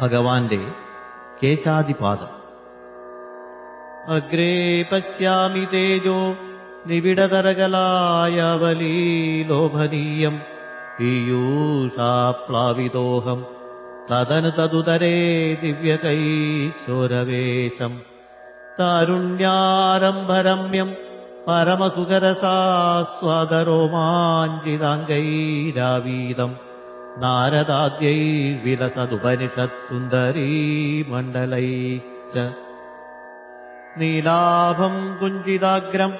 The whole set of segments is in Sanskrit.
ഭഗവാന്റെ കേശാദിപാദം അഗ്രേ പശ്യാമി തേജോ നിവിടതരകലായവലീലോഭനീയം പീയൂഷാപ്ലാവിതോഹം തദനു തതുതരേ ദിവ്യകൈശോരവേശം താരുണ്യാരംഭരമ്യം परमसुकरसास्वादरोमाञ्जिदाङ्गैरावीदम् नारदाद्यैर्विलसदुपनिषत्सुन्दरी मण्डलैश्च। नीलाभम् कुञ्जिदाग्रम्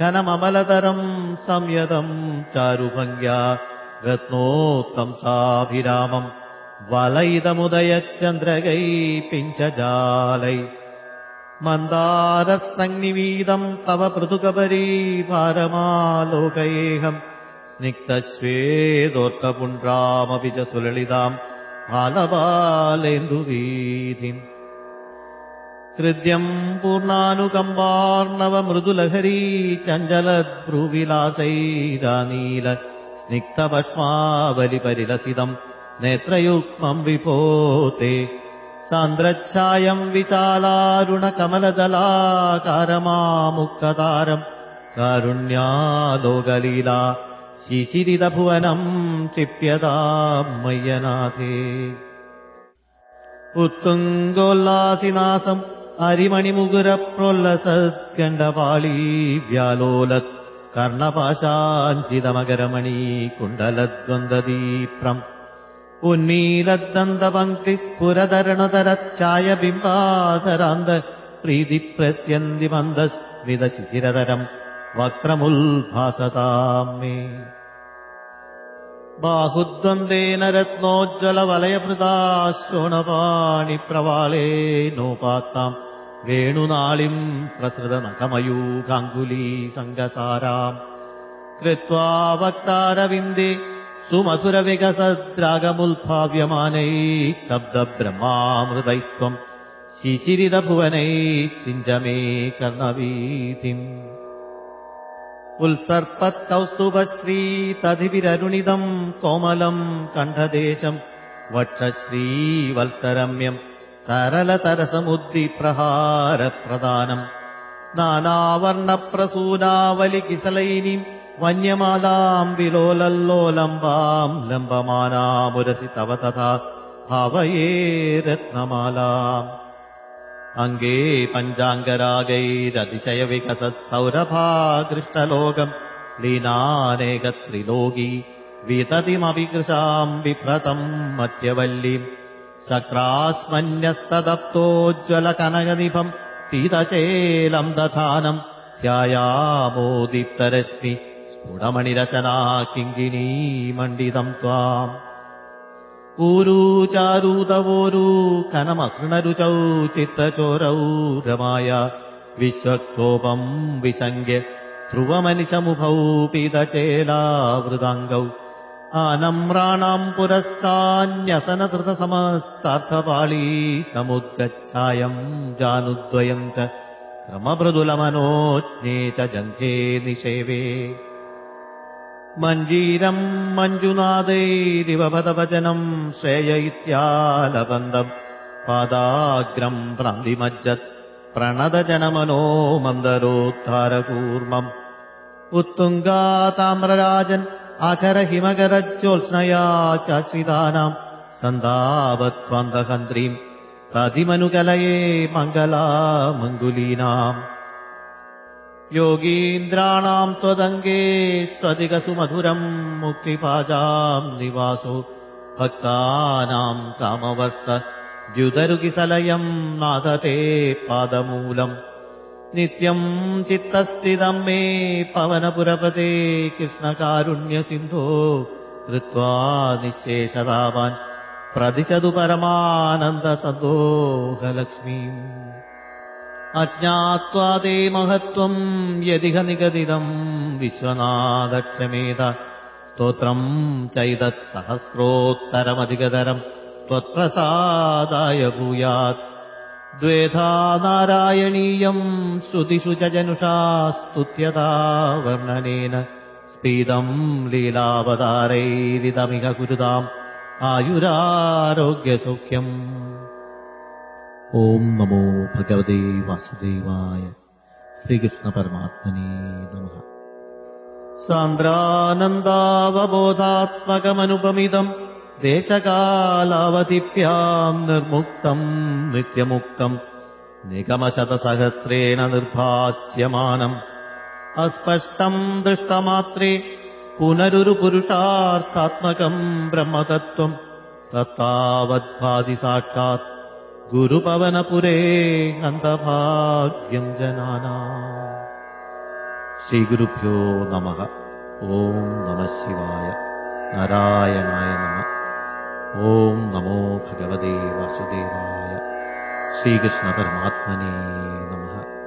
घनममलतरम् संयतम् चारुभङ्ग्या रत्नोत्तंसाभिरामम् वलयितमुदयच्चन्द्रगै पिञ्चजालै। मन्दारसन्निवीदम् तव पृथुकपरीभारमालोकयेऽहम् स्निग्धश्वेदोर्कपुण्ड्रामपि च सुललिताम् बालबालेन्दुवीधिम् हृद्यम् पूर्णानुकम्बार्णवमृदुलहरी चञ्चलद्भ्रुविलासैरानील स्निग्धपक्ष्मावलिपरिलसितम् नेत्रयुग्मम् विपोते। सान्द्रच्छायम् विशालारुणकमलदलाकारमामुक्ततारम् कारुण्यालोकलीला शिशिरितभुवनम् क्षिप्यताम् मय्यनाथे उत्तुङ्गोल्लासिनासम् हरिमणिमुगुरप्रोल्लसद्गण्डपाळी व्यालोलत् कर्णपाशाञ्चिदमगरमणी कुण्डलद्वन्द्वदीप्रम् उन्मीलद्दन्तपङ्क्तिस्फुरदरणतरच्छायबिम्बाधरान्त प्रीतिप्रस्यन्दिमन्दस्मिदशिशिरतरम् वक्त्रमुल्भासताम् मे बाहुद्वन्द्वेन रत्नोज्ज्वलवलयभृता शोणपाणिप्रवाळेनोपात्ताम् वेणुनाळिम् प्रसृतनखमयूखाङ्गुली सङ्गसाराम् कृत्वा वक्तारविन्दे सुमधुरविकसद्रागमुल्भाव्यमानैः शब्दब्रह्मामृतैस्त्वम् शिशिरितभुवनैः सिञ्च मे कर्णवीथिम् उल्सर्पत्कौस्तुभश्रीतधिभिररुणितम् कोमलम् कण्ठदेशम् वक्षश्रीवत्सरम्यम् तरलतरसमुद्रिप्रहारप्रदानम् नानावर्णप्रसूनावलिकिसलैनीम् वन्यमालाम् विलोलल्लोलम्बाम् लम्बमानामुरसि तव तथा भावये रत्नमालाम् अङ्गे पञ्चाङ्गरागैरतिशयविकसत्सौरभादृष्टलोकम् लीनानेकत्रिलोकी विततिमपि कृशाम् बिभ्रतम् मध्यवल्लीम् शक्रास्मन्यस्तदप्तोज्ज्वलकनगनिभम् पीतचेलम् दधानम् ध्यायामोदीप्तरश्मि स्फुटमणिरचना किङ्गिनी मण्डितम् त्वाम् ऊरूचारूतवोरू कनमसृणरुचौ चित्तचोरौ रमाय। विश्वक्षोभम् विसङ्ग्य ध्रुवमनिशमुभौ पीतचेलावृदाङ्गौ। आनम्राणाम् पुरस्तान्यसनधृतसमस्तार्थपाळी समुद्गच्छायम् जानुद्वयम् च क्रममृदुलमनोज्ञे च जङ्घे निषेवे मञ्जीरम् मञ्जुनादैरिव भदभजनम् श्रेय इत्यालबन्दम् पादाग्रम् प्रान्तिमज्जत् प्रणदजनमनो मन्दरोद्धारकूर्मम् उत्तुङ्गाताम्रराजन् अकरहिमकरज्योत्स्नया चाश्रितानाम् सन्दावत्त्वन्दहन्त्रीम् तदिमनुकलये मङ्गला मङ्गुलीनाम् योगीन्द्राणाम् त्वदङ्गे स्वधिकसुमधुरम् मुक्तिपाजाम् निवासो भक्तानाम् कामवर्ष द्युदरुकिसलयम् नादते पादमूलम् नित्यम् चित्तस्थितम् मे पवनपुरपते कृष्णकारुण्यसिन्धो कृत्वा निःशेषतावान् प्रदिशतु परमानन्दसन्दोहलक्ष्मीम् अज्ञात्वा ते महत्त्वम् यदिह निगदिदम् विश्वनादक्षमेत स्तोत्रम् चैदत्सहस्रोत्तरमधिकतरम् त्वत्प्रसादाय भूयात्। द्वेधा नारायणीयम् श्रुतिषु च जनुषा स्तुत्यता वर्णनेन स्पीदम् लीलावतारैरिदमिह कुरुताम्। आयुरारोग्यसौख्यम् ॐ नमो भगवते वासुदेवाय श्रीकृष्णपरमात्मने नमः। सान्द्रानन्दावबोधात्मकमनुपमिदम् देशकालावधिभ्याम् निर्मुक्तम् नित्यमुक्तम् निगमशतसहस्रेण निर्भास्यमानम्। अस्पष्टम् दृष्टमात्रे पुनरुरुपुरुषार्थात्मकम् ब्रह्मतत्त्वम् तत्तावद्भादिसाक्षात् गुरुपवनपुरे अन्तभाग्यम् जनाना श्रीगुरुभ्यो नमः। ॐ नमः शिवाय। नारायणाय नमः। ॐ नमो भगवते वासुदेवाय। श्रीकृष्णपरमात्मने नमः